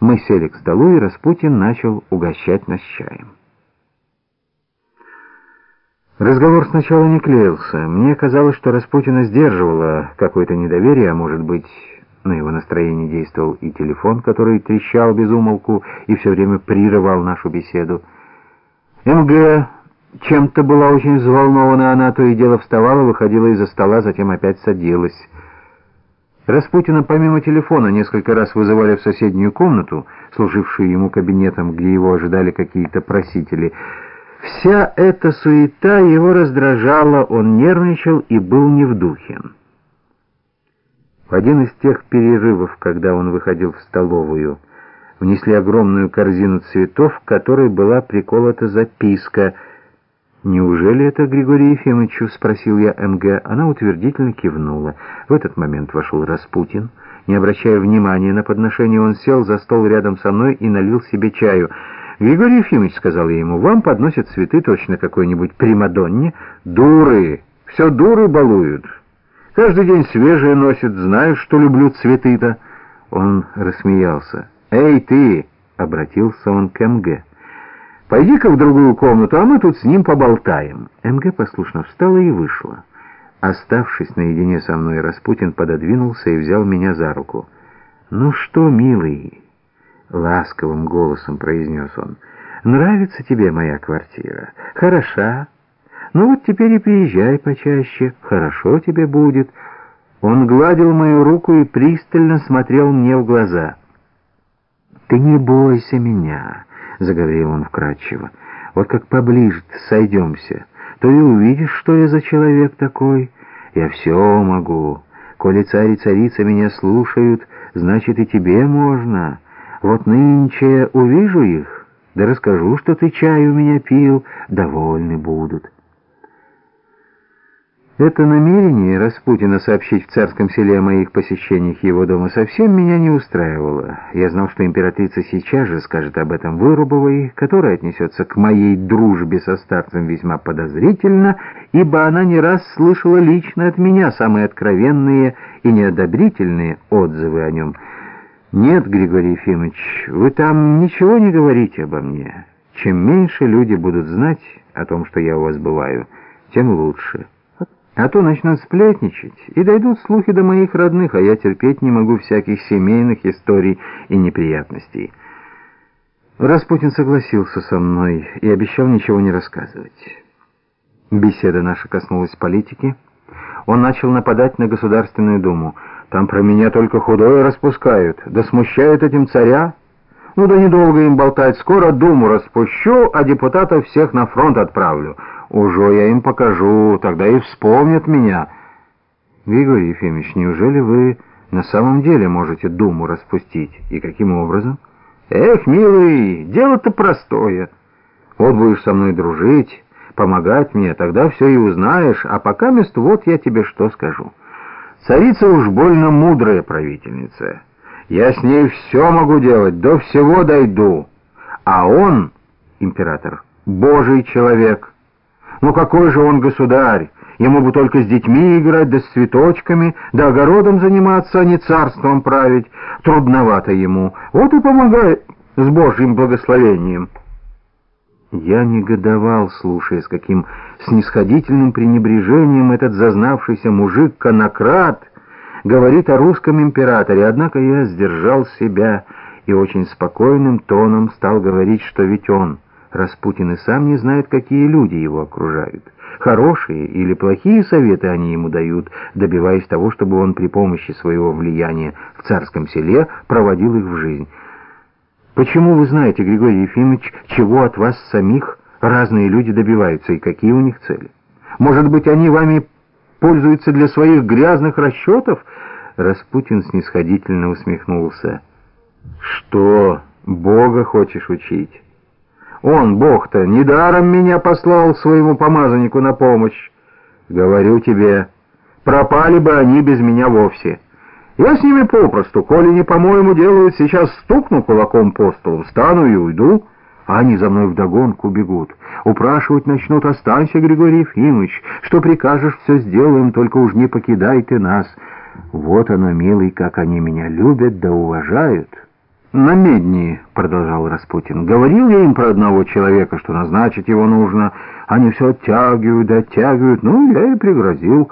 Мы сели к столу, и Распутин начал угощать нас чаем. Разговор сначала не клеился. Мне казалось, что Распутина сдерживало какое-то недоверие, а может быть, на его настроение действовал и телефон, который трещал без умолку и все время прерывал нашу беседу. МГ чем-то была очень взволнована, она то и дело вставала, выходила из-за стола, затем опять садилась. Распутина помимо телефона несколько раз вызывали в соседнюю комнату, служившую ему кабинетом, где его ожидали какие-то просители. Вся эта суета его раздражала, он нервничал и был не в духе. В один из тех перерывов, когда он выходил в столовую, внесли огромную корзину цветов, к которой была приколота записка — «Неужели это Григорий Ефимовичу?» — спросил я МГ. Она утвердительно кивнула. В этот момент вошел Распутин. Не обращая внимания на подношение, он сел за стол рядом со мной и налил себе чаю. «Григорий Ефимович», — сказал я ему, — «вам подносят цветы точно какой-нибудь примадонне?» «Дуры! Все дуры балуют. Каждый день свежие носят, знаешь, что люблю цветы-то». Он рассмеялся. «Эй, ты!» — обратился он к МГ. Пойди-ка в другую комнату, а мы тут с ним поболтаем». МГ послушно встала и вышла. Оставшись наедине со мной, Распутин пододвинулся и взял меня за руку. «Ну что, милый?» — ласковым голосом произнес он. «Нравится тебе моя квартира? Хороша? Ну вот теперь и приезжай почаще. Хорошо тебе будет». Он гладил мою руку и пристально смотрел мне в глаза. «Ты не бойся меня». — заговорил он вкратчиво. «Вот как поближе сойдемся, то и увидишь, что я за человек такой. Я все могу. Коли царь и царица меня слушают, значит и тебе можно. Вот нынче увижу их, да расскажу, что ты чай у меня пил, довольны будут». Это намерение Распутина сообщить в царском селе о моих посещениях его дома совсем меня не устраивало. Я знал, что императрица сейчас же скажет об этом Вырубовой, которая отнесется к моей дружбе со старцем весьма подозрительно, ибо она не раз слышала лично от меня самые откровенные и неодобрительные отзывы о нем. «Нет, Григорий Ефимович, вы там ничего не говорите обо мне. Чем меньше люди будут знать о том, что я у вас бываю, тем лучше». А то начнут сплетничать, и дойдут слухи до моих родных, а я терпеть не могу всяких семейных историй и неприятностей. Распутин согласился со мной и обещал ничего не рассказывать. Беседа наша коснулась политики. Он начал нападать на Государственную Думу. Там про меня только худое распускают, да смущают этим царя. Ну да недолго им болтать, скоро Думу распущу, а депутатов всех на фронт отправлю». Уже я им покажу, тогда и вспомнят меня. Григорий Ефимович, неужели вы на самом деле можете думу распустить? И каким образом? Эх, милый, дело-то простое. Вот будешь со мной дружить, помогать мне, тогда все и узнаешь, а пока мест вот я тебе что скажу. Царица уж больно мудрая правительница. Я с ней все могу делать, до всего дойду. А он, император, божий человек — ну какой же он государь? Ему бы только с детьми играть, да с цветочками, да огородом заниматься, а не царством править. Трудновато ему. Вот и помогай с Божьим благословением». Я негодовал, слушая, с каким снисходительным пренебрежением этот зазнавшийся мужик-конократ говорит о русском императоре, однако я сдержал себя и очень спокойным тоном стал говорить, что ведь он... Распутин и сам не знает, какие люди его окружают. Хорошие или плохие советы они ему дают, добиваясь того, чтобы он при помощи своего влияния в царском селе проводил их в жизнь. Почему вы знаете, Григорий Ефимович, чего от вас самих разные люди добиваются и какие у них цели? Может быть, они вами пользуются для своих грязных расчетов? Распутин снисходительно усмехнулся. Что, Бога хочешь учить? Он, Бог-то, недаром меня послал своему помазаннику на помощь. Говорю тебе, пропали бы они без меня вовсе. Я с ними попросту, коли не по-моему делают, сейчас стукну кулаком по столу, встану и уйду, а они за мной вдогонку бегут. Упрашивать начнут, останься, Григорий Ефимович, что прикажешь, все сделаем, только уж не покидай ты нас. Вот оно, милый, как они меня любят да уважают». «На медни», — продолжал Распутин, — «говорил я им про одного человека, что назначить его нужно. Они все оттягивают, оттягивают. Ну, я и пригрозил».